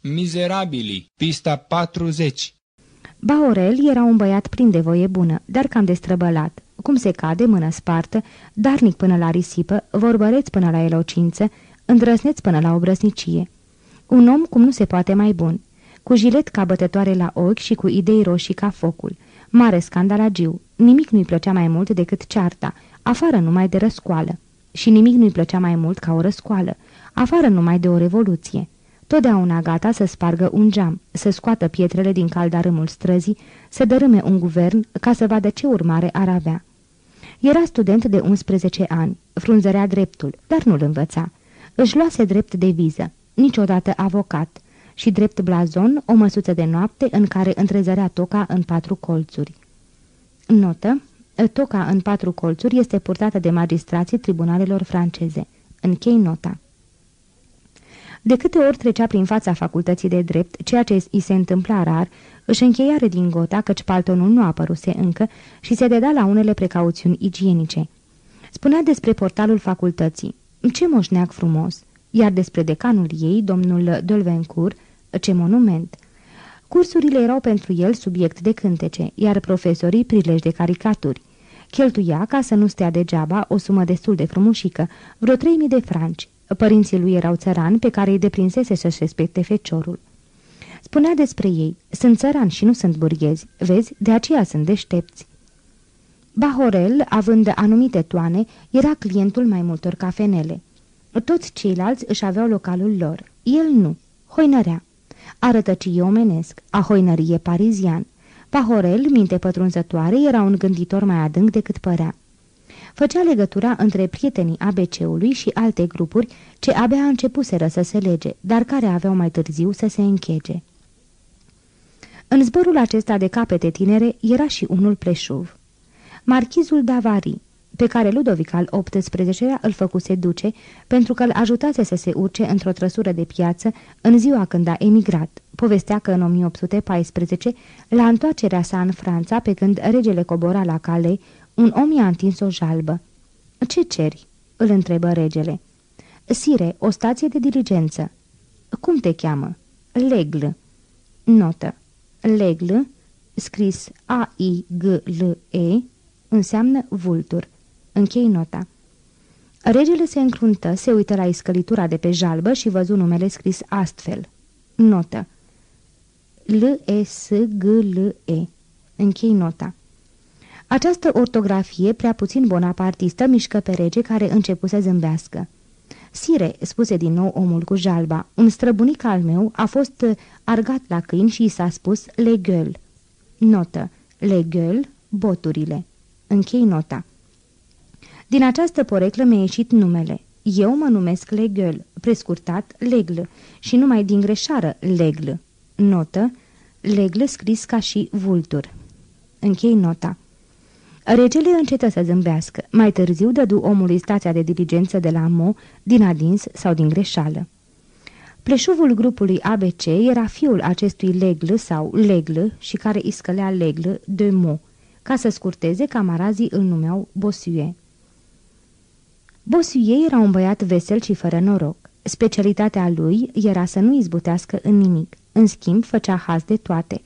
Mizerabili, pista 40 Baorel era un băiat plin de voie bună, dar cam destrăbălat. Cum se cade, mână spartă, darnic până la risipă, vorbăreț până la elocință, îndrăsneț până la obrăznicie. Un om cum nu se poate mai bun, cu jilet ca bătătoare la ochi și cu idei roșii ca focul. Mare scandalagiu, nimic nu-i plăcea mai mult decât cearta, afară numai de răscoală. Și nimic nu-i plăcea mai mult ca o răscoală, afară numai de o revoluție. Totdeauna gata să spargă un geam, să scoată pietrele din caldarâmul străzii, să dărâme un guvern ca să vadă ce urmare ar avea. Era student de 11 ani, frunzărea dreptul, dar nu-l învăța. Își luase drept de viză, niciodată avocat, și drept blazon o măsuță de noapte în care întrezărea toca în patru colțuri. Notă. Toca în patru colțuri este purtată de magistrații tribunalelor franceze. Închei nota. De câte ori trecea prin fața facultății de drept, ceea ce îi se întâmpla rar, își încheia redingota căci paltonul nu apăruse încă și se deda la unele precauțiuni igienice. Spunea despre portalul facultății. Ce moșneac frumos! Iar despre decanul ei, domnul Dolvencourt, ce monument! Cursurile erau pentru el subiect de cântece, iar profesorii prilej de caricaturi. Cheltuia, ca să nu stea degeaba, o sumă destul de frumușică, vreo 3000 de franci. Părinții lui erau țărani pe care îi deprinsese să-și respecte feciorul. Spunea despre ei, sunt țărani și nu sunt burghezi, vezi, de aceea sunt deștepți. Bahorel, având anumite toane, era clientul mai multor cafenele. Toți ceilalți își aveau localul lor, el nu, hoinărea. Arătăcie omenesc, a hoinărie parizian. Pahorel, minte pătrunzătoare, era un gânditor mai adânc decât părea. Făcea legătura între prietenii ABC-ului și alte grupuri ce abia începuseră să se lege, dar care aveau mai târziu să se închege. În zborul acesta de capete tinere era și unul pleșuv. Marchizul Davari, pe care Ludovic al XVIII-lea îl făcuse duce pentru că îl ajutase să se urce într-o trăsură de piață în ziua când a emigrat. Povestea că în 1814, la întoarcerea sa în Franța, pe când regele cobora la cale, un om i-a întins o jalbă. Ce ceri?" îl întrebă regele. Sire, o stație de diligență." Cum te cheamă?" Legl." Notă. Legl, scris A-I-G-L-E, înseamnă vultur. Închei nota. Regele se încruntă, se uită la iscălitura de pe jalbă și văzu numele scris astfel. Notă. L-E-S-G-L-E. Închei nota. Această ortografie, prea puțin bonapartistă, mișcă pe rege care începu să zâmbească. Sire, spuse din nou omul cu jalba, un străbunic al meu a fost argat la câini și i s-a spus legăl. Notă. Legăl, boturile. Închei nota. Din această poreclă mi-a ieșit numele. Eu mă numesc Legăl, prescurtat Legl, și numai din greșeală Legl. Notă. Legl scris ca și vultur. Închei nota. Regele încetă să zâmbească. Mai târziu dădu omului stația de diligență de la Mo, din adins sau din greșeală. Pleșuvul grupului ABC era fiul acestui Legl sau Legl și care îi scălea Legl de Mo. Ca să scurteze, camarazii îl numeau Bosue. Bosue era un băiat vesel și fără noroc. Specialitatea lui era să nu izbutească în nimic. În schimb, făcea haz de toate.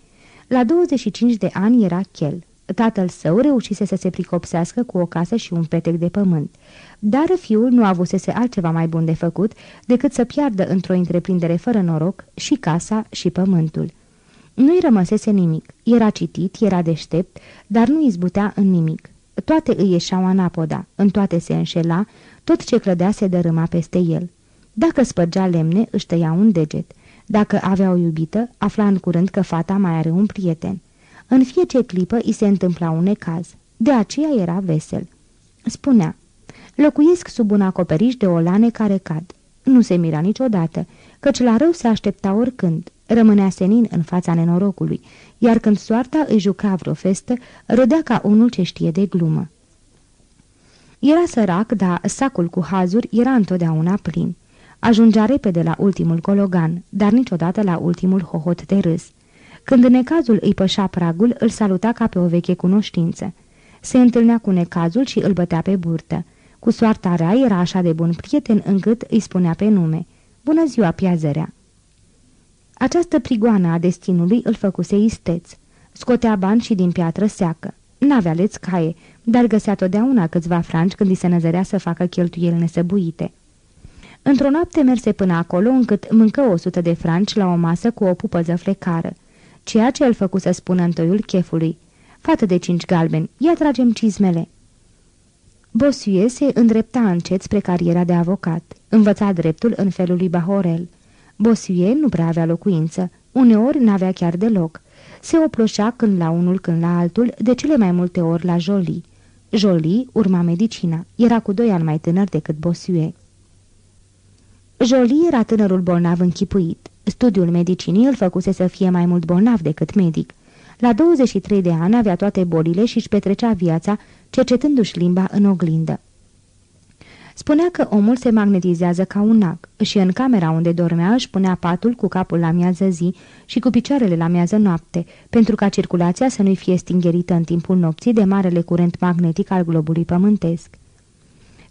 La 25 de ani era chel. Tatăl său reușise să se pricopsească cu o casă și un petec de pământ, dar fiul nu avusese altceva mai bun de făcut decât să piardă într-o întreprindere fără noroc și casa și pământul. Nu-i rămăsese nimic, era citit, era deștept, dar nu izbutea în nimic. Toate îi ieșeau anapoda, în toate se înșela, tot ce clădea se dărâma peste el. Dacă spărgea lemne, își tăia un deget. Dacă avea o iubită, afla în curând că fata mai are un prieten. În fiecare clipă îi se întâmpla un necaz. De aceea era vesel. Spunea, locuiesc sub un acoperiș de olane care cad. Nu se mira niciodată, căci la rău se aștepta oricând. Rămânea senin în fața nenorocului, iar când soarta îi juca vreo festă, râdea ca unul ce știe de glumă. Era sărac, dar sacul cu hazuri era întotdeauna plin. Ajungea repede la ultimul cologan, dar niciodată la ultimul hohot de râs. Când necazul îi pășea pragul, îl saluta ca pe o veche cunoștință. Se întâlnea cu necazul și îl bătea pe burtă. Cu soarta rea era așa de bun prieten încât îi spunea pe nume. Bună ziua, piazărea! Această prigoană a destinului îl făcuse isteț. Scotea bani și din piatră seacă. N-avea leț caie, dar găsea totdeauna câțiva franci când îi se năzărea să facă cheltuieli nesăbuite. Într-o noapte merse până acolo încât mâncă o sută de franci la o masă cu o pupăză flecară, ceea ce îl făcu să spună întoiul chefului. Fată de cinci galbeni, ia tragem cizmele. Bossuie se îndrepta încet spre cariera de avocat. Învăța dreptul în felul lui Bahorel. Bossuie nu prea avea locuință, uneori n-avea chiar deloc. Se oploșea când la unul, când la altul, de cele mai multe ori la Jolie. Jolie urma medicina, era cu doi ani mai tânăr decât Bossuie. Jolie era tânărul bolnav închipuit. Studiul medicinii îl făcuse să fie mai mult bolnav decât medic. La 23 de ani avea toate bolile și își petrecea viața cercetându-și limba în oglindă. Spunea că omul se magnetizează ca un nac și în camera unde dormea își punea patul cu capul la miază zi și cu picioarele la miază noapte, pentru ca circulația să nu-i fie stingherită în timpul nopții de marele curent magnetic al globului pământesc.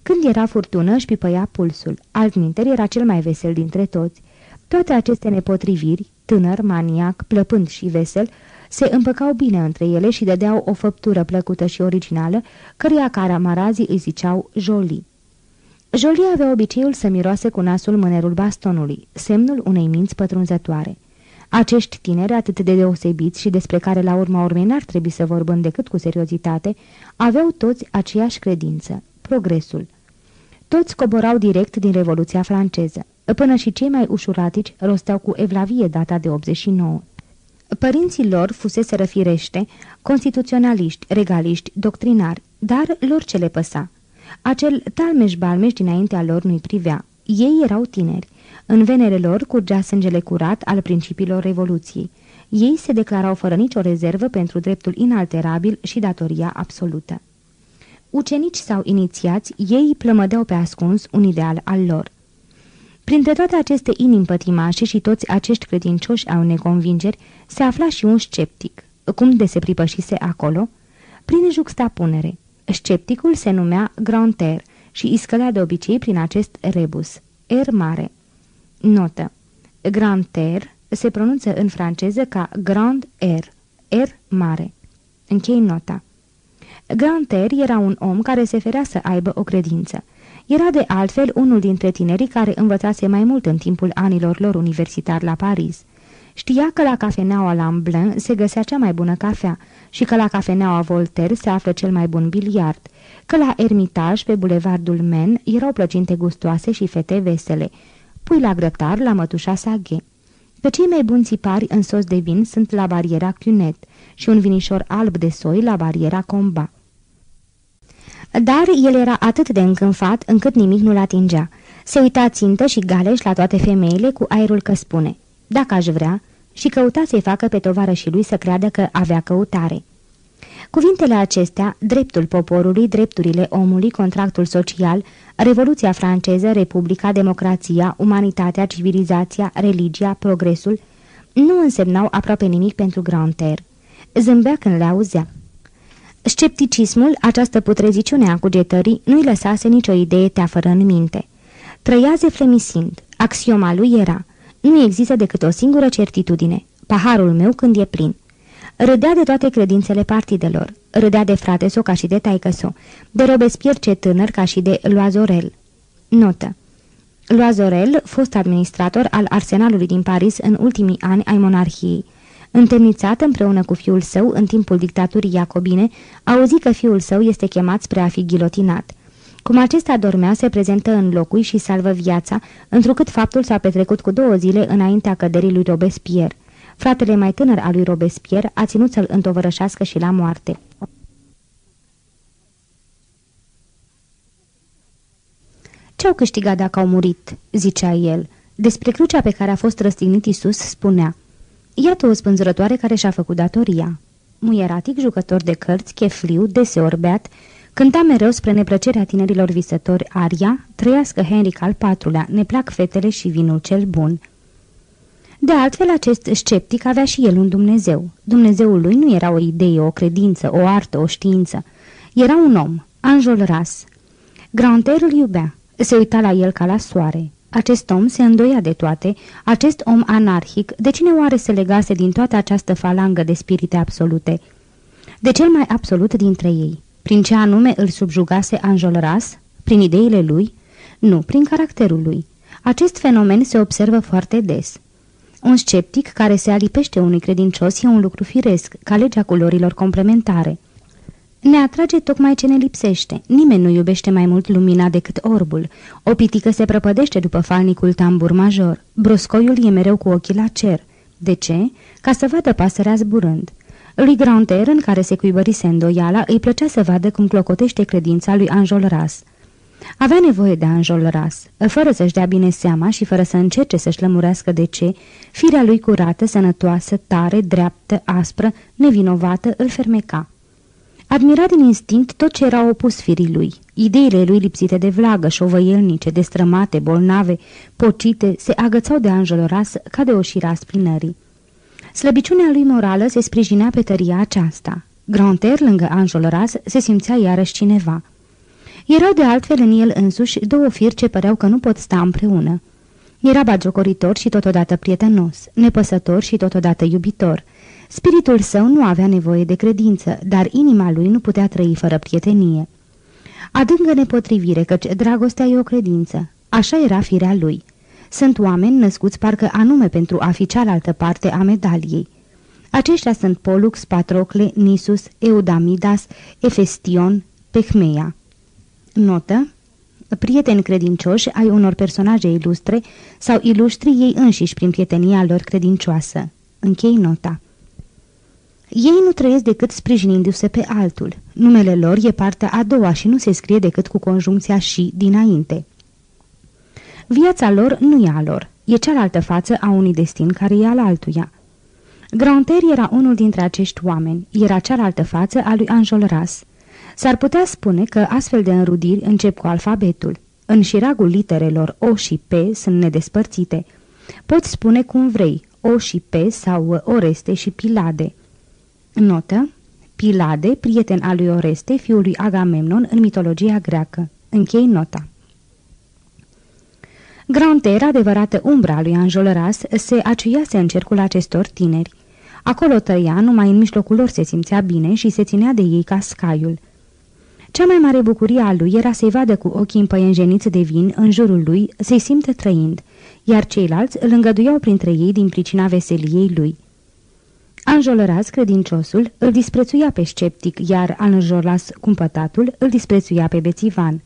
Când era furtună, își pipăia pulsul. Altminter era cel mai vesel dintre toți. Toate aceste nepotriviri, tânăr, maniac, plăpând și vesel, se împăcau bine între ele și dădeau o făptură plăcută și originală, căreia caramarazii îi ziceau Jolie. Jolie avea obiceiul să miroase cu nasul mânerul bastonului, semnul unei minți pătrunzătoare. Acești tineri, atât de deosebiți și despre care la urma urmei n-ar trebui să vorbim decât cu seriozitate, aveau toți aceeași credință, progresul. Toți coborau direct din Revoluția franceză. Până și cei mai ușuratici rosteau cu evlavie data de 89. Părinții lor fusese răfirește, constituționaliști, regaliști, doctrinari, dar lor ce le păsa. Acel talmeș-balmeș dinaintea lor nu-i privea. Ei erau tineri. În venele lor curgea sângele curat al principiilor Revoluției. Ei se declarau fără nicio rezervă pentru dreptul inalterabil și datoria absolută. Ucenici sau inițiați, ei plămădeau pe ascuns un ideal al lor. Printre toate aceste inimi pătimașe și toți acești credincioși au neconvingeri, se afla și un sceptic. Cum de se pripășise acolo? Prin juxtapunere. Scepticul se numea Granter și iscălea de obicei prin acest rebus. R mare. Notă. Granter se pronunță în franceză ca Grand R. R mare. Închei nota. Granter era un om care se ferea să aibă o credință. Era de altfel unul dintre tinerii care învățase mai mult în timpul anilor lor universitari la Paris. Știa că la cafeneaua Lamblin se găsea cea mai bună cafea și că la cafeneaua Voltaire se află cel mai bun biliard, că la Ermitaj, pe bulevardul Men, erau plăcinte gustoase și fete vesele, pui la grătar la mătușa Saghe. Că cei mai buni țipari în sos de vin sunt la bariera Cunet și un vinișor alb de soi la bariera Comba. Dar el era atât de încânfat încât nimic nu-l atingea. Se uita țintă și galeș la toate femeile cu aerul că spune, dacă aș vrea, și căuta să-i facă pe tovară și lui să creadă că avea căutare. Cuvintele acestea, dreptul poporului, drepturile omului, contractul social, Revoluția franceză, Republica, democrația, umanitatea, civilizația, religia, progresul, nu însemnau aproape nimic pentru Granter. Zâmbea când le auzea. Scepticismul, această putreziciune a cugetării, nu-i lăsase nicio idee teafără în minte. Trăia zeflemisind. Axioma lui era, nu există decât o singură certitudine, paharul meu când e plin. Râdea de toate credințele partidelor, râdea de frate so ca și de taică de Robespierre ce tânăr ca și de Loazorel. Notă Loazorel, fost administrator al arsenalului din Paris în ultimii ani ai monarhiei. Întemnițat împreună cu fiul său în timpul dictaturii Iacobine, auzi că fiul său este chemat spre a fi ghilotinat. Cum acesta dormea, se prezentă în locui și salvă viața, întrucât faptul s-a petrecut cu două zile înaintea căderii lui Robespierre. Fratele mai tânăr al lui Robespierre a ținut să-l întovărășească și la moarte. Ce-au câștigat dacă au murit?" zicea el. Despre crucea pe care a fost răstignit Isus spunea Iată o spânzurătoare care și-a făcut datoria. Muieratic, jucător de cărți, chefliu, deseori beat, cânta mereu spre neplăcerea tinerilor visători aria, trăiască Henric al IV-lea, ne plac fetele și vinul cel bun. De altfel, acest sceptic avea și el un Dumnezeu. Dumnezeul lui nu era o idee, o credință, o artă, o știință. Era un om, Anjol Ras. Granter îl iubea, se uita la el ca la soare. Acest om se îndoia de toate, acest om anarhic, de cine oare se legase din toată această falangă de spirite absolute? De cel mai absolut dintre ei. Prin ce anume îl subjugase Anjolras? Prin ideile lui? Nu, prin caracterul lui. Acest fenomen se observă foarte des. Un sceptic care se alipește unui credincios e un lucru firesc, ca legea culorilor complementare. Ne atrage tocmai ce ne lipsește. Nimeni nu iubește mai mult lumina decât orbul. O pitică se prăpădește după falnicul tambur major. Broscoiul e mereu cu ochii la cer. De ce? Ca să vadă pasărea zburând. Lui Granter, în care se cuibărise îndoiala, îi plăcea să vadă cum clocotește credința lui Anjol Ras. Avea nevoie de Anjol Ras, fără să-și dea bine seama și fără să încerce să-și lămurească de ce, firea lui curată, sănătoasă, tare, dreaptă, aspră, nevinovată, îl fermeca. Admira din instinct tot ce era opus firii lui. Ideile lui lipsite de vlagă, șovăielnice, destrămate, bolnave, pocite, se agățau de Ras ca de o șira splinării. Slăbiciunea lui morală se sprijinea pe tăria aceasta. Granter, lângă Ras, se simțea iarăși cineva. Erau de altfel în el însuși două firi ce păreau că nu pot sta împreună. Era bagiocoritor și totodată prietenos, nepăsător și totodată iubitor. Spiritul său nu avea nevoie de credință, dar inima lui nu putea trăi fără prietenie. Adângă nepotrivire, căci dragostea e o credință. Așa era firea lui. Sunt oameni născuți parcă anume pentru a fi cealaltă parte a medaliei. Aceștia sunt Polux, Patrocle, Nisus, Eudamidas, Efestion, Pehmeia. Notă prieteni credincioși ai unor personaje ilustre sau ilustri ei înșiși prin prietenia lor credincioasă. Închei nota. Ei nu trăiesc decât sprijinindu-se pe altul. Numele lor e partea a doua și nu se scrie decât cu conjuncția și dinainte. Viața lor nu e a lor, e cealaltă față a unui destin care e al altuia. Granter era unul dintre acești oameni, era cealaltă față a lui Ras. S-ar putea spune că astfel de înrudiri încep cu alfabetul. În șiragul literelor O și P sunt nedespărțite. Poți spune cum vrei, O și P sau Oreste și Pilade. Notă. Pilade, prieten al lui Oreste, fiul lui Agamemnon în mitologia greacă. Închei nota. Granter, adevărată umbra lui Anjolras, se aciuiase în cercul acestor tineri. Acolo tăia, numai în mijlocul lor se simțea bine și se ținea de ei ca scaiul. Cea mai mare bucurie a lui era să-i vadă cu ochii împăienjeniți de vin în jurul lui, să-i simtă trăind, iar ceilalți îl îngăduiau printre ei din pricina veseliei lui. Anjolăraz, credinciosul, îl disprețuia pe sceptic, iar Anjolas, cumpătatul, îl disprețuia pe bețivan.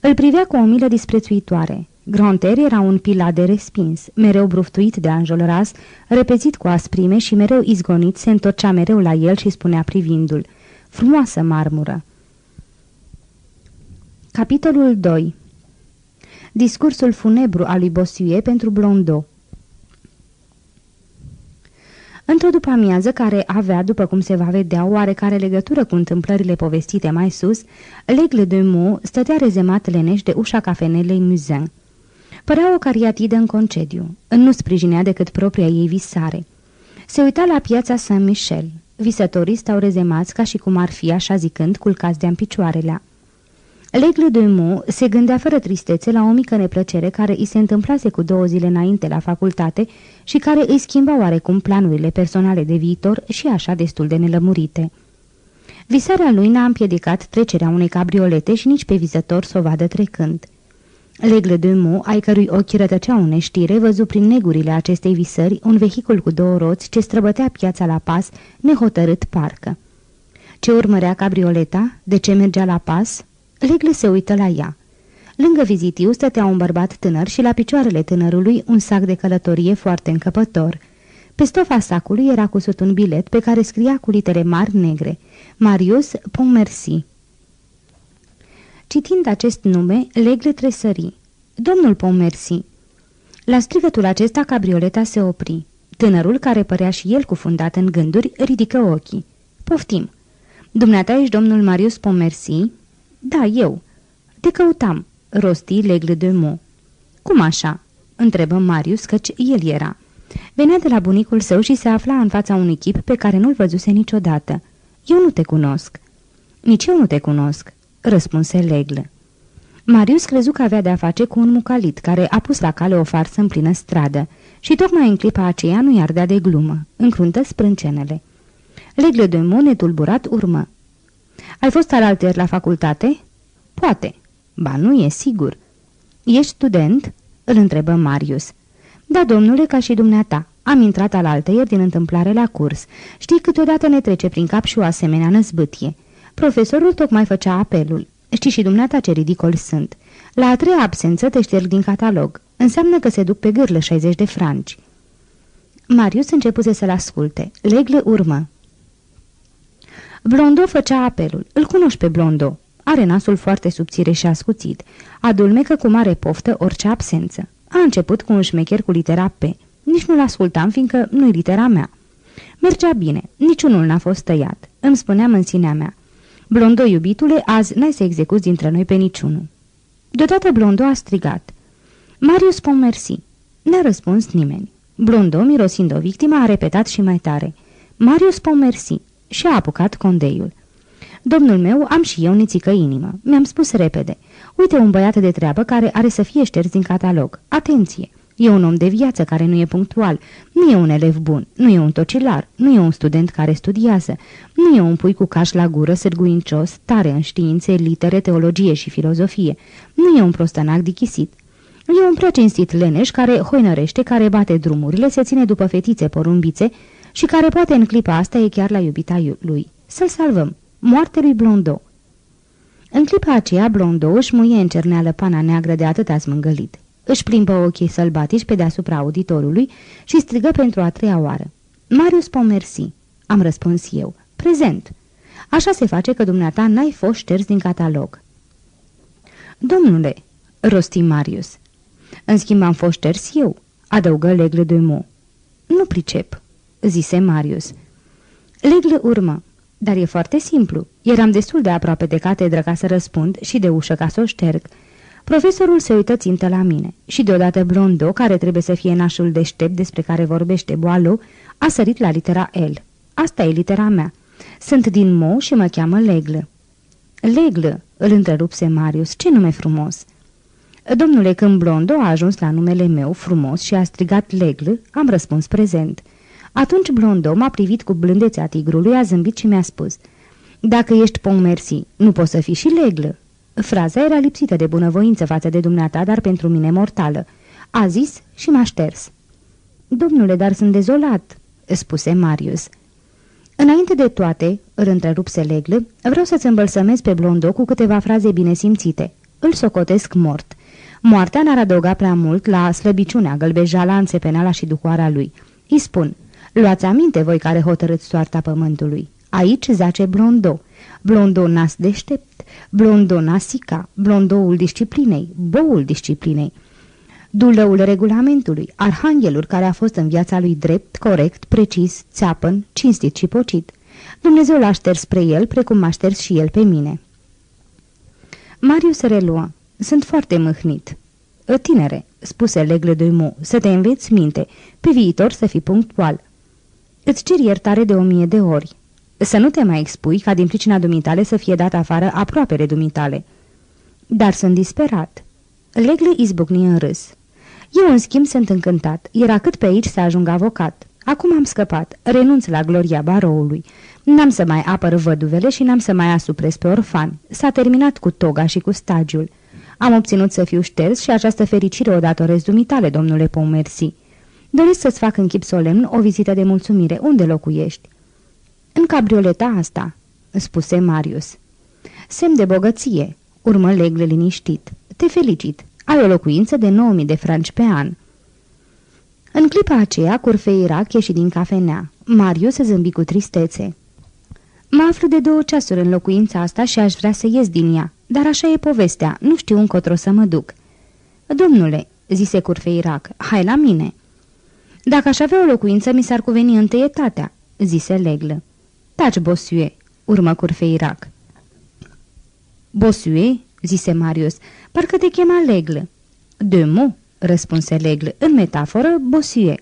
Îl privea cu o milă disprețuitoare. Gronter era un de respins, mereu bruftuit de Anjolras, repezit cu asprime și mereu izgonit, se întorcea mereu la el și spunea privindul. Frumoasă marmură! Capitolul 2 Discursul funebru al lui Bossuet pentru Blondeau Într-o după-amiază care avea, după cum se va vedea, oarecare legătură cu întâmplările povestite mai sus, Legle de Meaux stătea rezemat leneș de ușa cafenelei Muzin. Părea o cariatidă în concediu. Nu sprijinea decât propria ei visare. Se uita la piața Saint-Michel. Visătorii stau rezemați ca și cum ar fi, așa zicând, culcați de-am picioarele. Legle de Meaux se gândea fără tristețe la o mică neplăcere care îi se întâmplase cu două zile înainte la facultate și care îi schimba oarecum planurile personale de viitor și așa destul de nelămurite. Visarea lui n-a împiedicat trecerea unei cabriolete și nici pe vizător să o vadă trecând. Legle de Meaux, ai cărui ochi rătăceau în neștire, văzu prin negurile acestei visări un vehicul cu două roți ce străbătea piața la pas, nehotărât parcă. Ce urmărea cabrioleta? De ce mergea la pas? Legle se uită la ea. Lângă vizitiu stătea un bărbat tânăr și la picioarele tânărului un sac de călătorie foarte încăpător. Pe stofa sacului era cusut un bilet pe care scria cu litere mari negre, Marius Pontmercy. Citind acest nume, Legle tresări. Domnul Pontmercy. La strigătul acesta, cabrioleta se opri. Tânărul, care părea și el cufundat în gânduri, ridică ochii. Poftim. Dumneata ești domnul Marius Pontmercy?" Da, eu." Te căutam," rosti Legle de Mo. Cum așa?" întrebă Marius, căci el era. Venea de la bunicul său și se afla în fața unui chip pe care nu-l văzuse niciodată. Eu nu te cunosc." Nici eu nu te cunosc," răspunse Legle. Marius crezu că avea de-a face cu un mucalit care a pus la cale o farsă în plină stradă și tocmai în clipa aceea nu i ardea de glumă, încruntă sprâncenele. Legle de Mon netulburat urmă. Ai fost alalter la facultate?" Poate." Ba, nu e sigur." Ești student?" îl întrebă Marius. Da, domnule, ca și dumneata. Am intrat al altăieri din întâmplare la curs. Știi, câteodată ne trece prin cap și o asemenea năzbâtie. Profesorul tocmai făcea apelul. Știi și dumneata ce ridicol sunt. La a treia absență te șterg din catalog. Înseamnă că se duc pe gârlă 60 de franci. Marius începuse să-l asculte. Legle urmă. Blondo făcea apelul. Îl cunoști pe Blondo. Are nasul foarte subțire și ascuțit. Adulmecă cu mare poftă orice absență. A început cu un șmecher cu litera P. Nici nu-l ascultam, fiindcă nu-i litera mea. Mergea bine, niciunul n-a fost tăiat. Îmi spuneam în sinea mea. Blondo, iubitule, azi n-ai să execuți dintre noi pe niciunul. Deodată Blondo a strigat. Marius Pomersi. N-a răspuns nimeni. Blondo, mirosind o victimă, a repetat și mai tare. Marius Pomersi. Și a apucat condeiul. Domnul meu, am și eu nițică inimă. Mi-am spus repede. Uite un băiat de treabă care are să fie șters din catalog. Atenție! E un om de viață care nu e punctual, nu e un elev bun, nu e un tocilar, nu e un student care studiază, nu e un pui cu caș la gură, sârguincios, tare în științe, litere, teologie și filozofie, nu e un prostănac dichisit. E un prea cinstit leneș care hoinărește, care bate drumurile, se ține după fetițe porumbițe și care poate în clipa asta e chiar la iubita lui. Să-l salvăm. Moarte lui Blondo. În clipa aceea, Blondo își muie în cerneală pana neagră de atâta smângălit. Își plimbă ochii sălbatici pe deasupra auditorului și strigă pentru a treia oară. Marius Pomersi. Am răspuns eu. Prezent. Așa se face că dumneata n-ai fost șters din catalog. Domnule, rosti Marius. În schimb am fost șters eu, adăugă Legle de Mo. Nu pricep, zise Marius. Legle urmă. Dar e foarte simplu. Eram destul de aproape de catedră ca să răspund și de ușă ca să o șterg. Profesorul se uită țintă la mine și deodată Blondo, care trebuie să fie nașul deștept despre care vorbește Boalo, a sărit la litera L. Asta e litera mea. Sunt din Mo și mă cheamă Leglă. Leglă, îl întrerupse Marius, ce nume frumos! Domnule, când Blondo a ajuns la numele meu frumos și a strigat Leglă, am răspuns prezent. Atunci Blondo m-a privit cu blândețea tigrului, a zâmbit și mi-a spus Dacă ești Mersi, nu poți să fii și leglă." Fraza era lipsită de bunăvoință față de dumneata, dar pentru mine mortală. A zis și m-a șters. Domnule, dar sunt dezolat," spuse Marius. Înainte de toate, îl întrerupse Leglă, vreau să-ți îmbălsămez pe Blondo cu câteva fraze bine simțite. Îl socotesc mort. Moartea n-ar adăuga prea mult la slăbiciunea, gălbejala, înțepenala și duhoara lui. Îi spun, Luați aminte voi care hotărâți soarta pământului. Aici zace Blondo. Blondo nas deștept, Blondo nasica, Blondoul disciplinei, boul disciplinei. Dulăul regulamentului, arhanghelul care a fost în viața lui drept, corect, precis, țeapăn, cinstit și pocit. Dumnezeu l-a șters spre el, precum m-a șters și el pe mine. Marius reluă. Sunt foarte mâhnit. Tinere, spuse Legle de Mo, să te înveți minte, pe viitor să fii punctual. Îți cer iertare de o mie de ori. Să nu te mai expui ca din pricina dumitale să fie dat afară aproapele dumitale. Dar sunt disperat. Legle izbucni în râs. Eu, în schimb, sunt încântat. Era cât pe aici să ajung avocat. Acum am scăpat. Renunț la gloria baroului. N-am să mai apăr văduvele și n-am să mai asupres pe orfani. S-a terminat cu toga și cu stagiul. Am obținut să fiu șters și această fericire o datorez dumitale, domnule Pomersi. Doresc să-ți fac în chip solemn o vizită de mulțumire. Unde locuiești?" În cabrioleta asta," spuse Marius. Semn de bogăție," urmă Legle liniștit. Te felicit. Ai o locuință de 9000 de franci pe an." În clipa aceea, Curfeirac ieși din cafenea. Marius se zâmbi cu tristețe. Mă aflu de două ceasuri în locuința asta și aș vrea să ies din ea, dar așa e povestea, nu știu încotro să mă duc." Domnule," zise Curfeirac, hai la mine." Dacă aș avea o locuință, mi s-ar cuveni întâietatea," zise Leglă. Taci, Bosue," urmă Curfeirac. Bosue?" zise Marius, parcă te chema Leglă." De mu," răspunse Leglă, în metaforă, Bosue."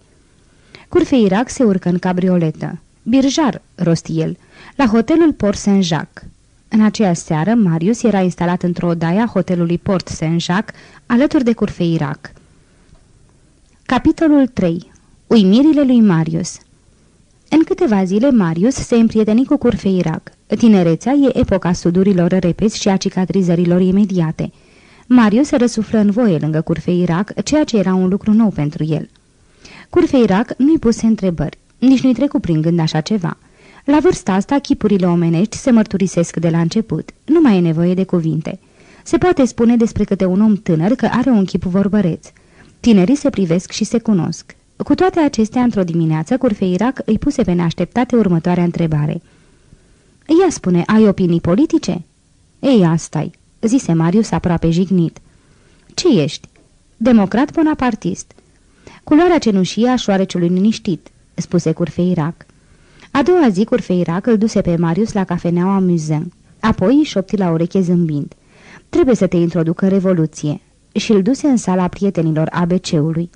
Curfeirac se urcă în cabrioletă. Birjar, rosti el, la hotelul Port Saint-Jacques. În aceeași seară, Marius era instalat într-o odaie a hotelului Port Saint-Jacques, alături de Curfeirac. Capitolul 3. Uimirile lui Marius În câteva zile, Marius se împrieteni cu Curfeirac. Tinerețea e epoca sudurilor repezi și a cicatrizărilor imediate. Marius răsuflă în voie lângă Curfeirac, ceea ce era un lucru nou pentru el. Curfeirac nu-i puse întrebări, nici nu-i trecu prin gând așa ceva. La vârsta asta, chipurile omenești se mărturisesc de la început. Nu mai e nevoie de cuvinte. Se poate spune despre câte un om tânăr că are un chip vorbăreț. Tinerii se privesc și se cunosc. Cu toate acestea, într-o dimineață, Curfeirac îi puse pe neașteptate următoarea întrebare. Ia spune, ai opinii politice?" Ei, asta-i," zise Marius aproape jignit. Ce ești?" Democrat bonapartist." Culoarea cenușie a șoareciului liniștit," spuse Curfeirac. A doua zi, Curfeirac îl duse pe Marius la cafeneaua Muzen. Apoi îi șopti la ureche zâmbind. Trebuie să te introduc în revoluție." Și îl duse în sala prietenilor ABC-ului.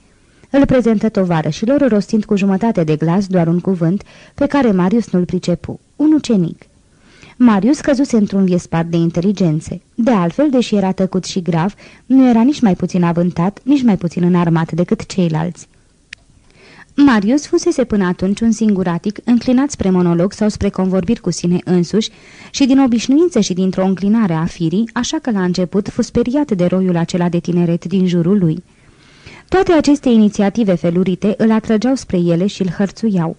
Îl prezentă tovarășilor rostind cu jumătate de glas doar un cuvânt pe care Marius nu-l pricepu. Un ucenic. Marius căzuse într-un viespar de inteligențe. De altfel, deși era tăcut și grav, nu era nici mai puțin avântat, nici mai puțin înarmat decât ceilalți. Marius fusese până atunci un singuratic, înclinat spre monolog sau spre convorbiri cu sine însuși și din obișnuință și dintr-o înclinare a firii, așa că la început fu speriat de roiul acela de tineret din jurul lui. Toate aceste inițiative felurite îl atrăgeau spre ele și îl hărțuiau.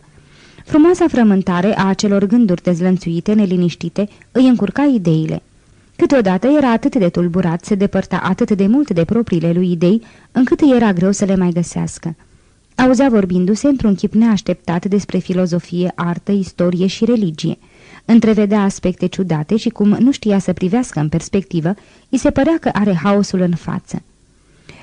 Frumoasa frământare a acelor gânduri dezlănțuite, neliniștite, îi încurca ideile. Câteodată era atât de tulburat, se depărta atât de mult de propriile lui idei, încât îi era greu să le mai găsească. Auzea vorbindu-se într-un chip neașteptat despre filozofie, artă, istorie și religie. Întrevedea aspecte ciudate și cum nu știa să privească în perspectivă, îi se părea că are haosul în față.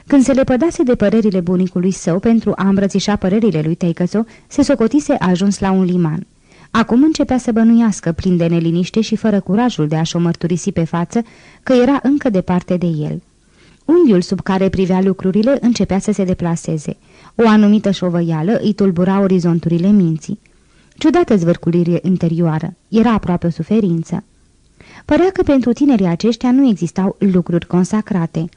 Când se lepădase de părerile bunicului său pentru a îmbrățișa părerile lui Teicățo, se socotise ajuns la un liman. Acum începea să bănuiască, plin de neliniște și fără curajul de a-și o mărturisi pe față, că era încă departe de el. Unghiul sub care privea lucrurile începea să se deplaseze. O anumită șovăială îi tulbura orizonturile minții. Ciudată zvârculire interioară, era aproape o suferință. Părea că pentru tinerii aceștia nu existau lucruri consacrate.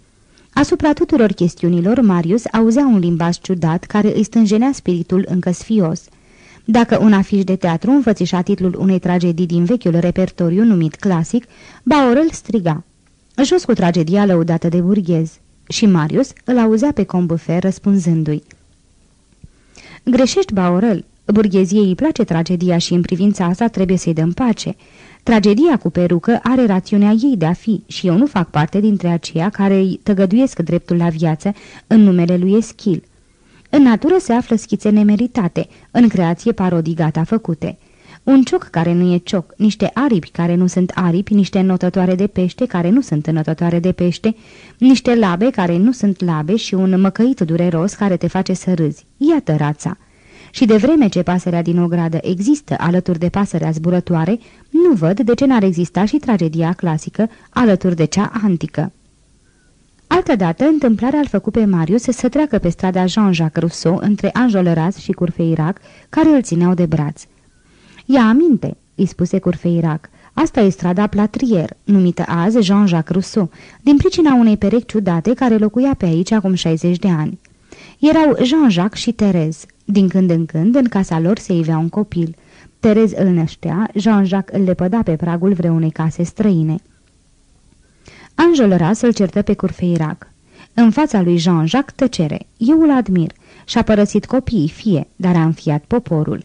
Asupra tuturor chestiunilor, Marius auzea un limbaj ciudat care îi stânjenea spiritul încă sfios. Dacă un afiș de teatru înfățișa titlul unei tragedii din vechiul repertoriu numit clasic, Baorel striga. Jos cu tragedia lăudată de burghez. Și Marius îl auzea pe combufer răspunzându-i. Greșești, Baorel. Burgheziei îi place tragedia și în privința asta trebuie să-i dăm pace. Tragedia cu perucă are rațiunea ei de a fi și eu nu fac parte dintre aceia care îi tăgăduiesc dreptul la viață în numele lui Eschil. În natură se află schițe nemeritate, în creație parodii gata făcute. Un cioc care nu e cioc, niște aripi care nu sunt aripi, niște notătoare de pește care nu sunt notătoare de pește, niște labe care nu sunt labe și un măcăit dureros care te face să râzi. Iată rața! Și de vreme ce pasărea din ogradă există alături de pasărea zburătoare, nu văd de ce n-ar exista și tragedia clasică alături de cea antică. Altădată, întâmplarea îl făcut pe Marius să treacă pe strada Jean-Jacques Rousseau între Anjolăraz și Curfeirac, care îl țineau de braț. Ia aminte, îi spuse Curfeirac, asta e strada Platrier, numită azi Jean-Jacques Rousseau, din pricina unei perechi ciudate care locuia pe aici acum 60 de ani. Erau Jean-Jacques și Terez. Din când în când, în casa lor se ivea un copil. Terez îl năștea, Jean-Jacques îl lepăda pe pragul vreunei case străine. Anjolras îl certă pe Curfeirac. În fața lui Jean-Jacques tăcere. Eu îl admir. Și-a părăsit copiii fie, dar a înfiat poporul.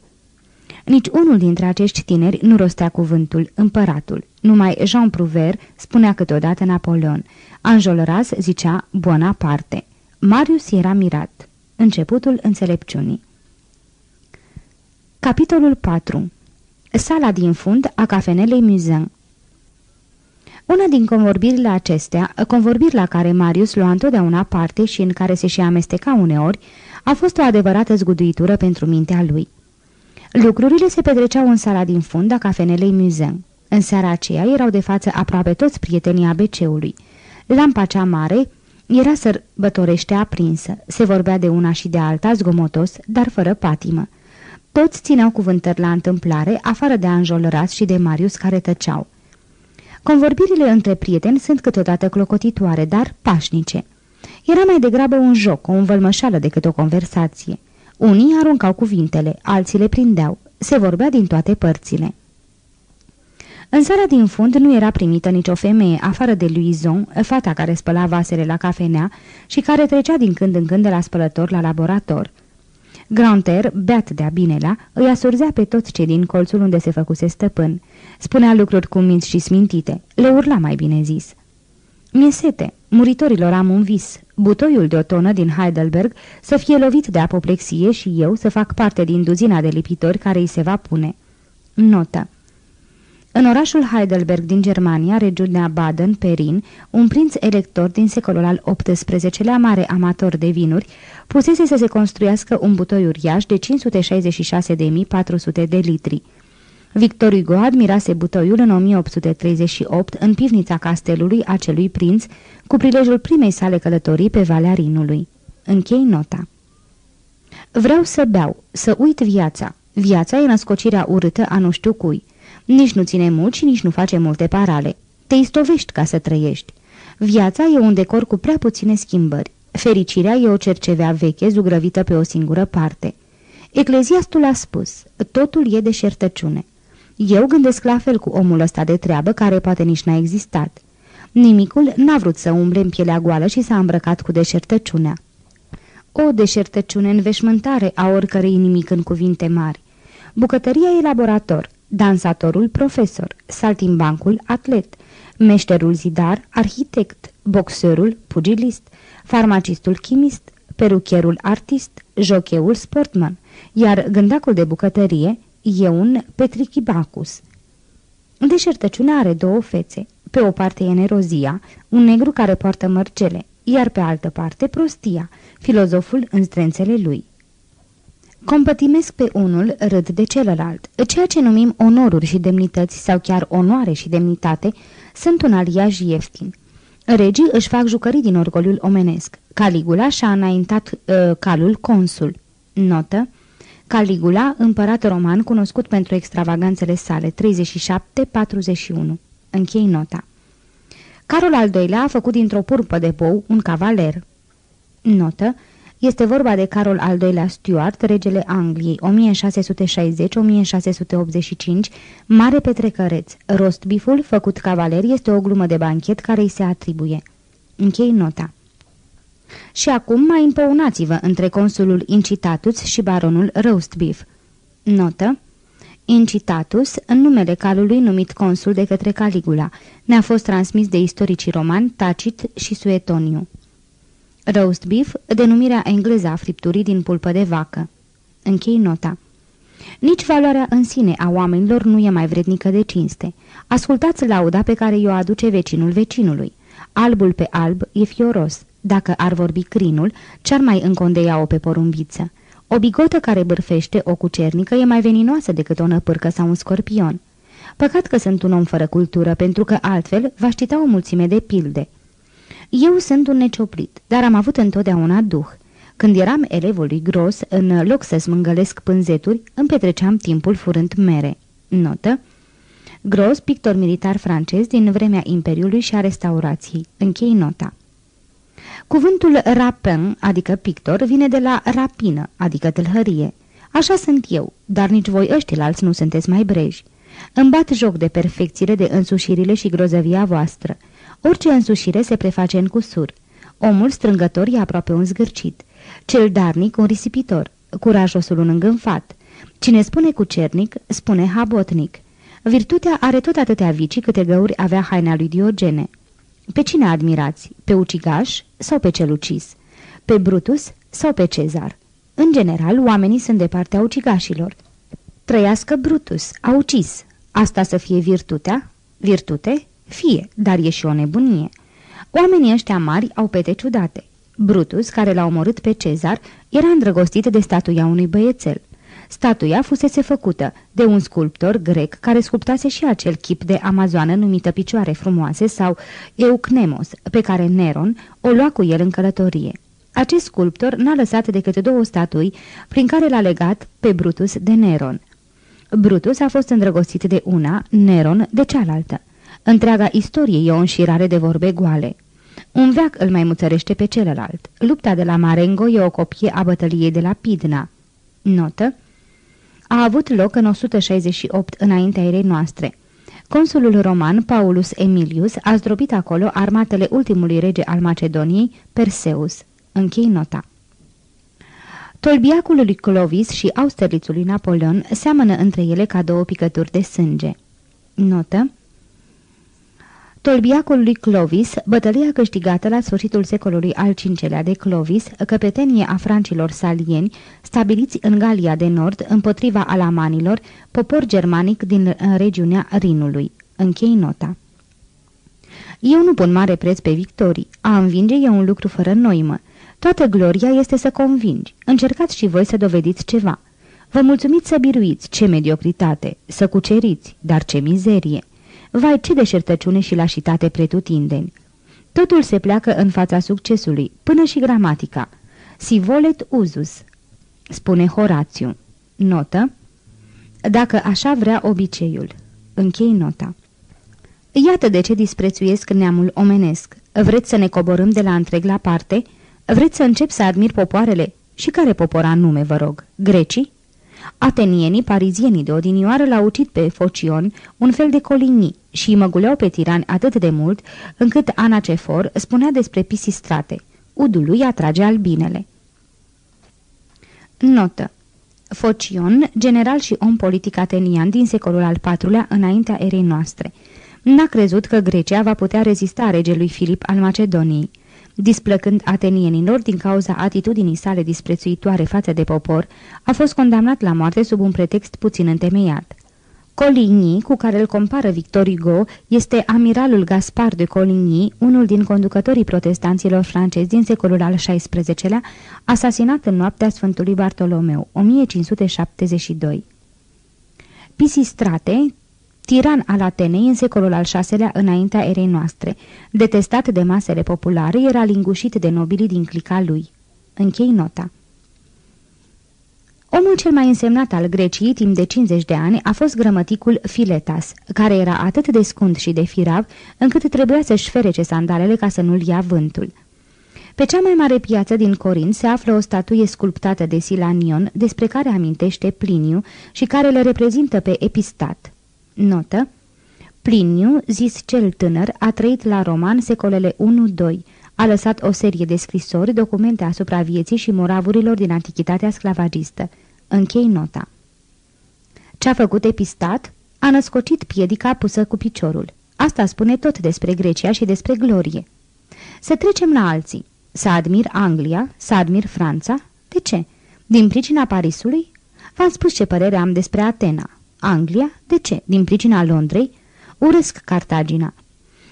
Nici unul dintre acești tineri nu rostea cuvântul împăratul. Numai Jean Prouver spunea câteodată Napoleon. Anjolras zicea parte. Marius era mirat. Începutul înțelepciunii. Capitolul 4 Sala din fund a cafenelei Muzin Una din convorbirile acestea, convorbiri la care Marius lua întotdeauna parte și în care se și amesteca uneori, a fost o adevărată zguduitură pentru mintea lui. Lucrurile se petreceau în sala din fund a cafenelei Muzin. În seara aceea erau de față aproape toți prietenii ABC-ului. Lampa cea mare era sărbătorește aprinsă. Se vorbea de una și de alta, zgomotos, dar fără patimă. Toți țineau cuvântări la întâmplare, afară de Anjol Ras și de Marius care tăceau. Convorbirile între prieteni sunt câteodată clocotitoare, dar pașnice. Era mai degrabă un joc, o învălmășală decât o conversație. Unii aruncau cuvintele, alții le prindeau. Se vorbea din toate părțile. În sala din fund nu era primită nicio femeie, afară de Louison, fata care spăla vasele la cafenea și care trecea din când în când de la spălător la laborator. Granter, beat de-a binelea, îi asurzea pe toți cei din colțul unde se făcuse stăpân. Spunea lucruri cu minți și smintite, le urla mai bine zis. Mie sete, muritorilor am un vis, butoiul de o tonă din Heidelberg să fie lovit de apoplexie și eu să fac parte din duzina de lipitori care îi se va pune. Notă în orașul Heidelberg din Germania, regiunea Baden, Perin, un prinț elector din secolul al XVIII-lea, mare amator de vinuri, pusese să se construiască un butoi uriaș de 566.400 de litri. Victor Hugo admirase butoiul în 1838 în pivnița castelului acelui prinț, cu prilejul primei sale călătorii pe Valea Rinului. Închei nota. Vreau să beau, să uit viața. Viața e născocirea urâtă a nu știu cui. Nici nu ține mult și nici nu face multe parale. Te istovești ca să trăiești. Viața e un decor cu prea puține schimbări. Fericirea e o cercevea veche zugrăvită pe o singură parte. Ecleziastul a spus, totul e deșertăciune. Eu gândesc la fel cu omul ăsta de treabă care poate nici n-a existat. Nimicul n-a vrut să umble în pielea goală și s-a îmbrăcat cu deșertăciunea. O deșertăciune în veșmântare a oricărei nimic în cuvinte mari. Bucătăria e laborator, dansatorul profesor, saltimbancul atlet, meșterul zidar arhitect, boxerul pugilist, farmacistul chimist, perucherul artist, jocheul sportman, iar gândacul de bucătărie e un petrichibacus. Deșertăciunea are două fețe. Pe o parte e nerozia, un negru care poartă mărcele, iar pe altă parte prostia, filozoful în strențele lui. Compătimesc pe unul, râd de celălalt. Ceea ce numim onoruri și demnități sau chiar onoare și demnitate sunt un aliaj ieftin. Regii își fac jucării din orgoliul omenesc. Caligula și-a înaintat uh, calul consul. Notă Caligula, împărat roman cunoscut pentru extravaganțele sale, 37-41. Închei nota. Carol al doilea a făcut dintr-o purpă de bou un cavaler. Notă este vorba de Carol al doilea Stuart, regele Angliei, 1660-1685, mare petrecăreț. Rostbiful, făcut cavaler, este o glumă de banchet care îi se atribuie. Închei nota. Și acum mai împăunați-vă între consulul Incitatus și baronul Roastbeef. Notă Incitatus, în numele calului numit consul de către Caligula, ne-a fost transmis de istoricii romani Tacit și Suetoniu. Roast beef, denumirea engleză a fripturii din pulpă de vacă. Închei nota. Nici valoarea în sine a oamenilor nu e mai vrednică de cinste. Ascultați lauda pe care i-o aduce vecinul vecinului. Albul pe alb e fioros. Dacă ar vorbi crinul, ce-ar mai încondeia-o pe porumbiță? O bigotă care bârfește o cucernică e mai veninoasă decât o năpârcă sau un scorpion. Păcat că sunt un om fără cultură, pentru că altfel v-aș cita o mulțime de pilde. Eu sunt un necioplit, dar am avut întotdeauna duh. Când eram elevul lui Gros, în loc să smângălesc pânzeturi, îmi petreceam timpul furând mere. Notă Gros, pictor militar francez din vremea Imperiului și a restaurației. Închei nota. Cuvântul rapin, adică pictor, vine de la rapină, adică tâlhărie. Așa sunt eu, dar nici voi ăștilalți nu sunteți mai breji. Îmi bat joc de perfecțiile de însușirile și grozăvia voastră. Orice însușire se preface în cusur. Omul strângător e aproape un zgârcit. Cel darnic un risipitor. Curajosul un îngânfat. Cine spune cu cernic, spune habotnic. Virtutea are tot atâtea vicii câte găuri avea haina lui Diogene. Pe cine admirați? Pe ucigaș sau pe cel ucis? Pe Brutus sau pe Cezar? În general, oamenii sunt de partea ucigașilor. Trăiască Brutus, a ucis. Asta să fie virtutea? Virtute? Fie, dar e și o nebunie. Oamenii ăștia mari au pete ciudate. Brutus, care l-a omorât pe Cezar, era îndrăgostit de statuia unui băiețel. Statuia fusese făcută de un sculptor grec care sculptase și acel chip de amazoană numită Picioare Frumoase sau Eucnemos, pe care Neron o lua cu el în călătorie. Acest sculptor n-a lăsat decât două statui prin care l-a legat pe Brutus de Neron. Brutus a fost îndrăgostit de una, Neron de cealaltă. Întreaga istorie e o înșirare de vorbe goale. Un veac îl mai muțărește pe celălalt. Lupta de la Marengo e o copie a bătăliei de la Pidna. Notă. A avut loc în 168 înaintea erei noastre. Consulul roman Paulus Emilius a zdrobit acolo armatele ultimului rege al Macedoniei, Perseus. Închei nota. Tolbiacul lui Clovis și Austerlițul lui Napoleon seamănă între ele ca două picături de sânge. Notă Tolbiacul lui Clovis, bătălia câștigată la sfârșitul secolului al V-lea de Clovis, căpetenie a francilor salieni, stabiliți în Galia de Nord împotriva alamanilor, popor germanic din regiunea Rinului. Închei nota. Eu nu pun mare preț pe victorii. A învinge e un lucru fără noimă. Toată gloria este să convingi. Încercați și voi să dovediți ceva. Vă mulțumiți să biruiți, ce mediocritate, să cuceriți, dar ce mizerie. Vai, ce deșertăciune și lașitate pretutindeni! Totul se pleacă în fața succesului, până și gramatica. Si volet uzus, spune Horațiu. Notă. Dacă așa vrea obiceiul. Închei nota. Iată de ce disprețuiesc neamul omenesc. Vreți să ne coborâm de la întreg la parte? Vreți să încep să admir popoarele? Și care popora nume, vă rog? Grecii? Atenienii, parizienii de odinioară l-au ucit pe Focion, un fel de colinii, și îi măguleau pe tirani atât de mult, încât Anacefor spunea despre Pisistrate. Udul lui atrage albinele. Notă Focion, general și om politic atenian din secolul al IV-lea înaintea erei noastre. N-a crezut că Grecia va putea rezista regelui Filip al Macedoniei. Displăcând atenienilor din cauza atitudinii sale disprețuitoare față de popor, a fost condamnat la moarte sub un pretext puțin întemeiat. Coligny, cu care îl compară Victor Hugo, este amiralul Gaspar de Coligny, unul din conducătorii protestanților francezi din secolul al XVI-lea, asasinat în noaptea Sfântului Bartolomeu, 1572. Pisistrate, tiran al Atenei în secolul al VI-lea înaintea erei noastre, detestat de masele populare, era lingușit de nobilii din clica lui. Închei nota. Omul cel mai însemnat al Greciei timp de 50 de ani a fost grămăticul Filetas, care era atât de scund și de firav, încât trebuia să-și ferece sandalele ca să nu-l ia vântul. Pe cea mai mare piață din Corint se află o statuie sculptată de Silanion, despre care amintește Pliniu și care le reprezintă pe Epistat. Notă Pliniu, zis cel tânăr, a trăit la Roman secolele 1-2. A lăsat o serie de scrisori, documente asupra vieții și moravurilor din antichitatea sclavagistă. Închei nota. Ce-a făcut Epistat? A născocit piedica pusă cu piciorul. Asta spune tot despre Grecia și despre glorie. Să trecem la alții. Să admir Anglia, să admir Franța. De ce? Din pricina Parisului? V-am spus ce părere am despre Atena. Anglia? De ce? Din pricina Londrei? Urăsc Cartagina.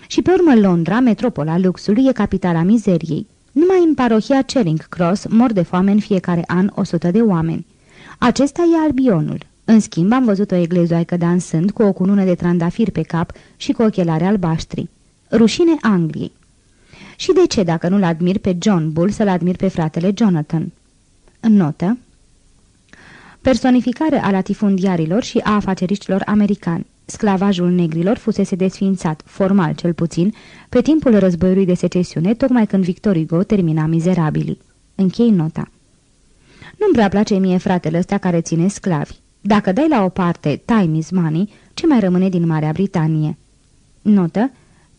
Și pe urmă Londra, metropola luxului, e capitala mizeriei. Numai în parohia Charing Cross mor de foame în fiecare an 100 de oameni. Acesta e albionul. În schimb, am văzut o eglezoaică dansând cu o cunună de trandafir pe cap și cu ochelare albaștri. Rușine Angliei. Și de ce, dacă nu-l admir pe John Bull, să-l admir pe fratele Jonathan? În notă Personificare a latifundiarilor și a afaceriștilor americani. Sclavajul negrilor fusese desfințat, formal cel puțin, pe timpul războiului de secesiune, tocmai când Victor Hugo termina mizerabilii. Închei nota. Nu-mi prea place mie fratele ăsta care ține sclavi. Dacă dai la o parte time is money, ce mai rămâne din Marea Britanie? Notă.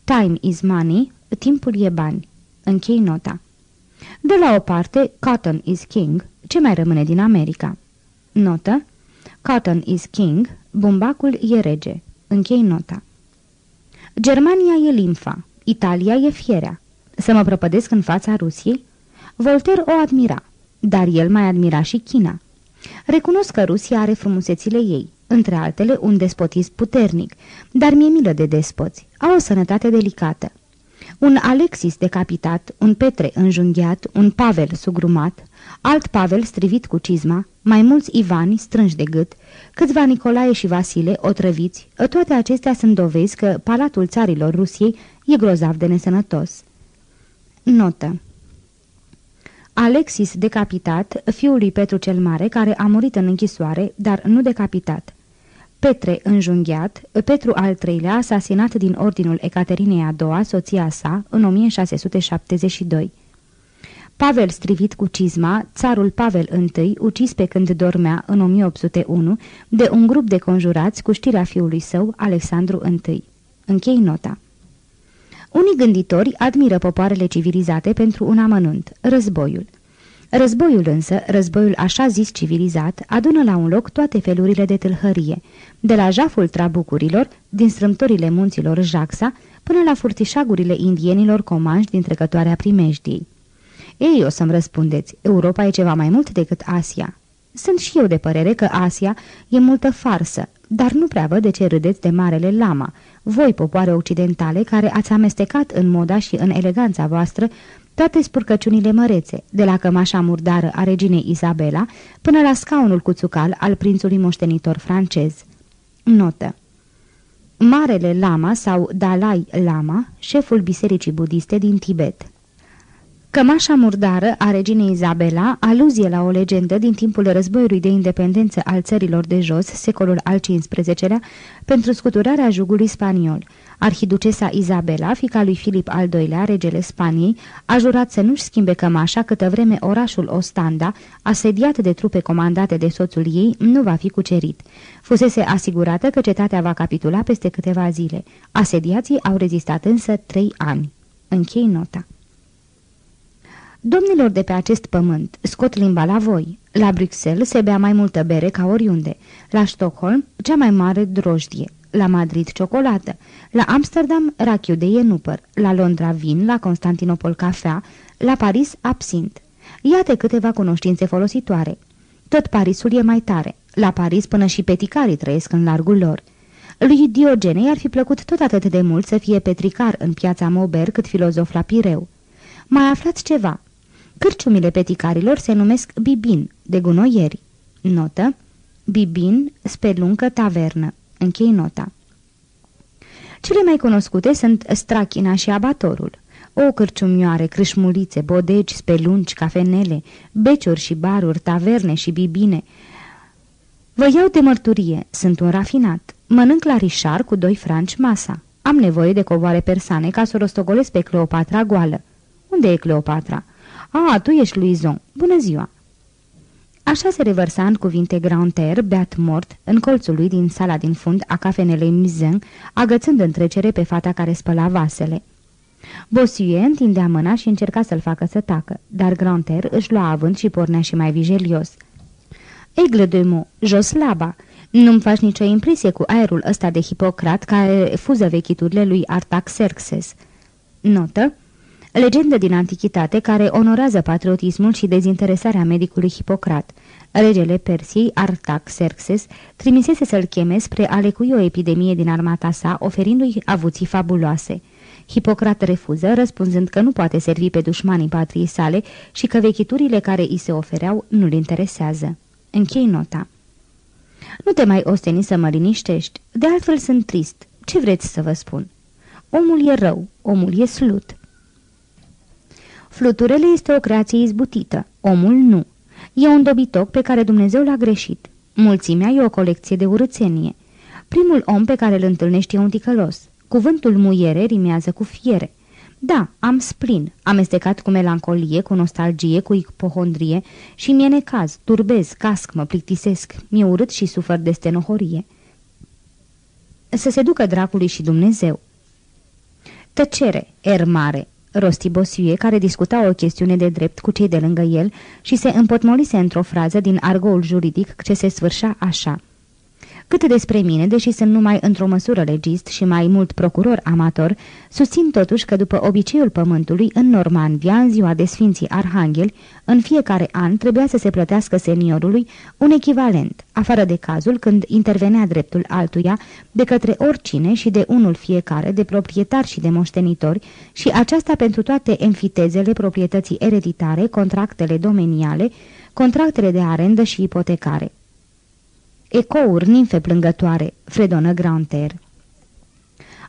Time is money, timpul e bani. Închei nota. De la o parte, cotton is king, ce mai rămâne din America? Notă. Cotton is king, bumbacul e rege. Închei nota. Germania e limfa, Italia e fierea. Să mă prăpădesc în fața Rusiei? Voltaire o admira dar el mai admira și China. Recunosc că Rusia are frumusețile ei, între altele un despotism puternic, dar mi-e milă de despoți, au o sănătate delicată. Un Alexis decapitat, un Petre înjunghiat, un Pavel sugrumat, alt Pavel strivit cu cizma, mai mulți Ivani strânși de gât, câțiva Nicolae și Vasile otrăviți, toate acestea sunt dovezi că palatul țarilor Rusiei e grozav de nesănătos. Notă Alexis decapitat, fiul lui Petru cel Mare, care a murit în închisoare, dar nu decapitat. Petre înjunghiat, Petru al III-lea asasinat din ordinul Ecaterinei a doua, soția sa, în 1672. Pavel strivit cu cizma, țarul Pavel I, ucis pe când dormea în 1801 de un grup de conjurați cu știrea fiului său, Alexandru I. Închei nota. Unii gânditori admiră popoarele civilizate pentru un amănunt, războiul. Războiul însă, războiul așa zis civilizat, adună la un loc toate felurile de tâlhărie, de la jaful trabucurilor, din strâmtorile munților Jaxa, până la furtișagurile indienilor comanși din trecătoarea primejdiei. Ei, o să-mi răspundeți, Europa e ceva mai mult decât Asia. Sunt și eu de părere că Asia e multă farsă, dar nu prea văd de ce râdeți de Marele Lama, voi, popoare occidentale, care ați amestecat în moda și în eleganța voastră toate spurcăciunile mărețe, de la cămașa murdară a reginei Isabela până la scaunul cuțucal al prințului moștenitor francez. Notă. Marele Lama sau Dalai Lama, șeful bisericii budiste din Tibet Cămașa murdară a reginei Isabela, aluzie la o legendă din timpul războiului de independență al țărilor de jos, secolul al XV-lea, pentru scuturarea jugului spaniol. Arhiducesa Isabela, fica lui Filip al II-lea, regele Spaniei, a jurat să nu-și schimbe cămașa câtă vreme orașul Ostanda, asediat de trupe comandate de soțul ei, nu va fi cucerit. Fusese asigurată că cetatea va capitula peste câteva zile. Asediații au rezistat însă trei ani. Închei nota. Domnilor de pe acest pământ, scot limba la voi. La Bruxelles se bea mai multă bere ca oriunde. La Stockholm, cea mai mare drojdie. La Madrid, ciocolată. La Amsterdam, rachiu de ienupăr. La Londra, vin. La Constantinopol, cafea. La Paris, absint. Iată câteva cunoștințe folositoare. Tot Parisul e mai tare. La Paris până și peticarii trăiesc în largul lor. Lui Diogene ar fi plăcut tot atât de mult să fie petricar în piața Mober cât filozof la Pireu. Mai aflați ceva. Cârciumile peticarilor se numesc bibin, de gunoieri. Notă. Bibin, speluncă, tavernă. Închei nota. Cele mai cunoscute sunt strachina și abatorul. O cârciumioare, crâșmulițe, bodegi, spelunci, cafenele, beciuri și baruri, taverne și bibine. Vă iau de mărturie, sunt un rafinat. Mănânc la Rișar cu doi franci masa. Am nevoie de covoare persane ca să rostogolesc pe Cleopatra goală. Unde e Cleopatra? A, tu ești Luizon. Bună ziua!" Așa se revărsa în cuvinte Granter, beat mort, în colțul lui din sala din fund a cafenelei Mizân, agățând în trecere pe fata care spăla vasele. Bossuet întindea mâna și încerca să-l facă să tacă, dar Granter își lua avânt și pornea și mai vigelios. Egle de mo, jos laba! Nu-mi faci nicio impresie cu aerul ăsta de Hipocrat care fuză vechiturile lui Artaxerxes. Notă legendă din antichitate care onorează patriotismul și dezinteresarea medicului Hipocrat. Regele Persiei, Artaxerxes, trimisese să-l cheme spre a lecui o epidemie din armata sa, oferindu-i avuții fabuloase. Hipocrat refuză, răspunzând că nu poate servi pe dușmanii patriei sale și că vechiturile care îi se ofereau nu-l interesează. Închei nota. Nu te mai osteni să mă liniștești, de altfel sunt trist. Ce vreți să vă spun? Omul e rău, omul e slut. Fluturele este o creație izbutită, omul nu. E un dobitoc pe care Dumnezeu l-a greșit. Mulțimea e o colecție de urățenie. Primul om pe care îl întâlnești e un ticălos. Cuvântul muiere rimează cu fiere. Da, am splin, amestecat cu melancolie, cu nostalgie, cu ipohondrie și mi-e necaz, turbez, casc, mă plictisesc, mi-e urât și sufăr de stenohorie. Să se ducă dracului și Dumnezeu. Tăcere, er mare, rosti Bosiue, care discuta o chestiune de drept cu cei de lângă el și se împotmolise într-o frază din argoul juridic ce se sfârșea așa – cât despre mine, deși sunt numai într-o măsură legist și mai mult procuror amator, susțin totuși că după obiceiul pământului, în Normandia, în ziua de Sfinții Arhangheli, în fiecare an trebuia să se plătească seniorului un echivalent, afară de cazul când intervenea dreptul altuia de către oricine și de unul fiecare, de proprietari și de moștenitori, și aceasta pentru toate enfitezele proprietății ereditare, contractele domeniale, contractele de arendă și ipotecare. Ecouri nimfe plângătoare, fredonă Granter.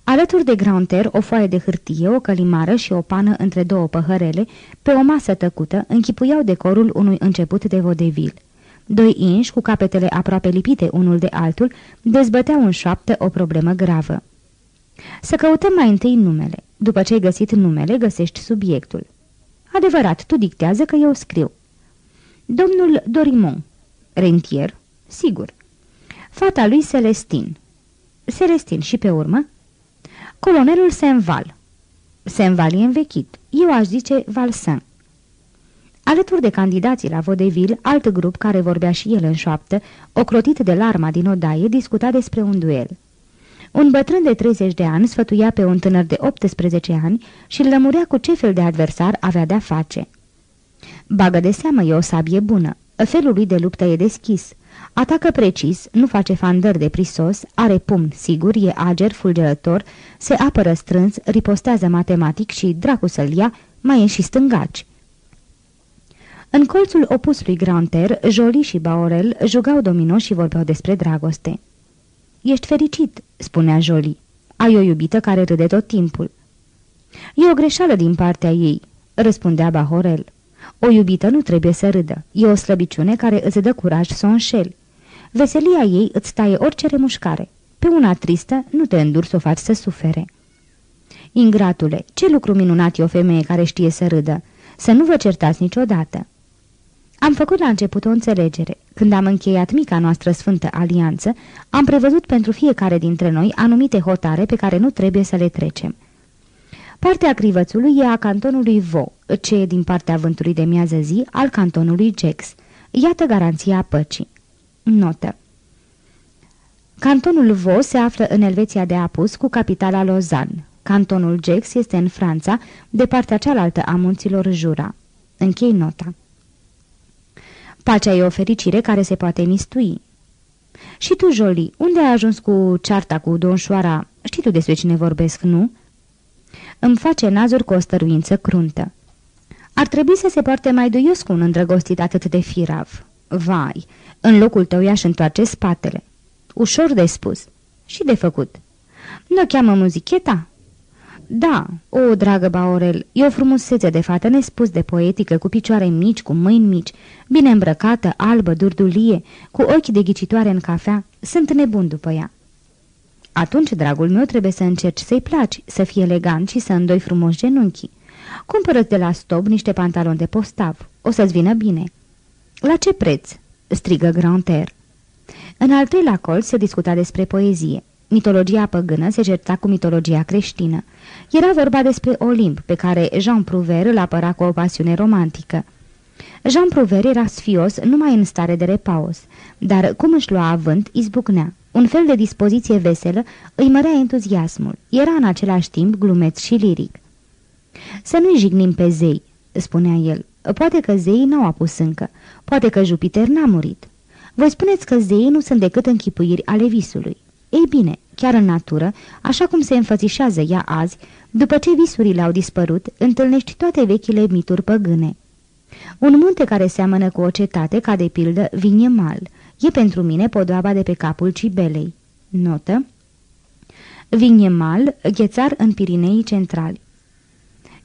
Alături de Granter, o foaie de hârtie, o călimară și o pană între două păhărele, pe o masă tăcută, închipuiau decorul unui început de vodevil. Doi inși, cu capetele aproape lipite unul de altul, dezbăteau în șoaptă o problemă gravă. Să căutăm mai întâi numele. După ce ai găsit numele, găsești subiectul. Adevărat, tu dictează că eu scriu. Domnul Dorimon. Rentier? Sigur. Fata lui Celestin. Celestin și pe urmă? Colonelul Senval. Senval e învechit. Eu aș zice Valsin. Alături de candidații la vodevil, alt grup care vorbea și el în șoaptă, ocrotit de larma din odaie, discuta despre un duel. Un bătrân de 30 de ani sfătuia pe un tânăr de 18 ani și îl lămurea cu ce fel de adversar avea de-a face. Bagă de seamă, e o sabie bună. Felul lui de luptă e deschis. Atacă precis, nu face fandări de prisos, are pumn sigur, e ager, fulgerător, se apără strâns, ripostează matematic și, dracu să-l ia, mai e și stângaci. În colțul opus lui Granter, Jolie și Baorel jugau domino și vorbeau despre dragoste. Ești fericit," spunea Jolie. Ai o iubită care râde tot timpul." E o greșeală din partea ei," răspundea Bahorel. O iubită nu trebuie să râdă. E o slăbiciune care îți dă curaj să o înșeli. Veselia ei îți taie orice remușcare. Pe una tristă nu te înduri să o faci să sufere. Ingratule, ce lucru minunat e o femeie care știe să râdă. Să nu vă certați niciodată. Am făcut la început o înțelegere. Când am încheiat mica noastră sfântă alianță, am prevăzut pentru fiecare dintre noi anumite hotare pe care nu trebuie să le trecem. Partea crivățului e a cantonului Vo, ce e din partea vântului de miază zi al cantonului Jex. Iată garanția păcii. Notă Cantonul Vo se află în Elveția de Apus cu capitala Lausanne. Cantonul Jex este în Franța, de partea cealaltă a munților Jura. Închei nota. Pacea e o fericire care se poate mistui. Și tu, Jolie, unde ai ajuns cu cearta cu Șoara? Știi tu despre cine vorbesc, nu?" Îmi face nazuri cu o stăruință cruntă. Ar trebui să se poarte mai duios cu un îndrăgostit atât de firav. Vai, în locul tău i-aș întoarce spatele. Ușor de spus. Și de făcut. Nu o cheamă muzicheta? Da, o, dragă Baorel, e o frumusețe de fată nespus de poetică, cu picioare mici, cu mâini mici, bine îmbrăcată, albă, durdulie, cu ochi de ghicitoare în cafea. Sunt nebun după ea. Atunci, dragul meu, trebuie să încerci să-i placi, să fie elegant și să îndoi frumos genunchii. cumpără de la Stob niște pantaloni de postav. O să-ți vină bine." La ce preț?" strigă Granter. În al treilea colț se discuta despre poezie. Mitologia păgână se certa cu mitologia creștină. Era vorba despre Olimp, pe care Jean Prouver îl apăra cu o pasiune romantică. Jean Prouver era sfios numai în stare de repaus, dar cum își lua avânt, izbucnea. Un fel de dispoziție veselă îi mărea entuziasmul. Era în același timp glumeț și liric. Să nu-i jignim pe zei," spunea el. Poate că zeii n-au apus încă. Poate că Jupiter n-a murit. Voi spuneți că zeii nu sunt decât închipuiri ale visului. Ei bine, chiar în natură, așa cum se înfățișează ea azi, după ce visurile au dispărut, întâlnești toate vechile mituri păgâne. Un munte care seamănă cu o cetate, ca de pildă Vignemal, e pentru mine podoaba de pe capul Cibelei. Notă Vignemal, ghețar în Pirinei centrali.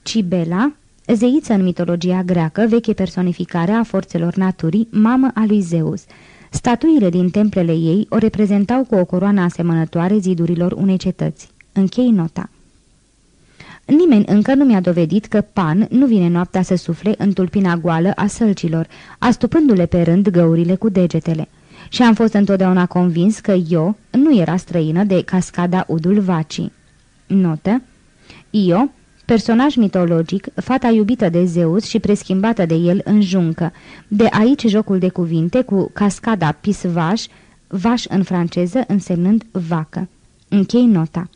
Cibela, zeiță în mitologia greacă, veche personificare a forțelor naturii, mamă a lui Zeus. Statuile din templele ei o reprezentau cu o coroană asemănătoare zidurilor unei cetăți. Închei nota. Nimeni încă nu mi-a dovedit că Pan nu vine noaptea să sufle în tulpina goală a sălcilor, astupându-le pe rând găurile cu degetele. Și am fost întotdeauna convins că eu nu era străină de cascada Udul Vacii. Notă Io, personaj mitologic, fata iubită de Zeus și preschimbată de el în juncă. De aici jocul de cuvinte cu cascada Pisvaș, vaș în franceză însemnând vacă. Închei nota.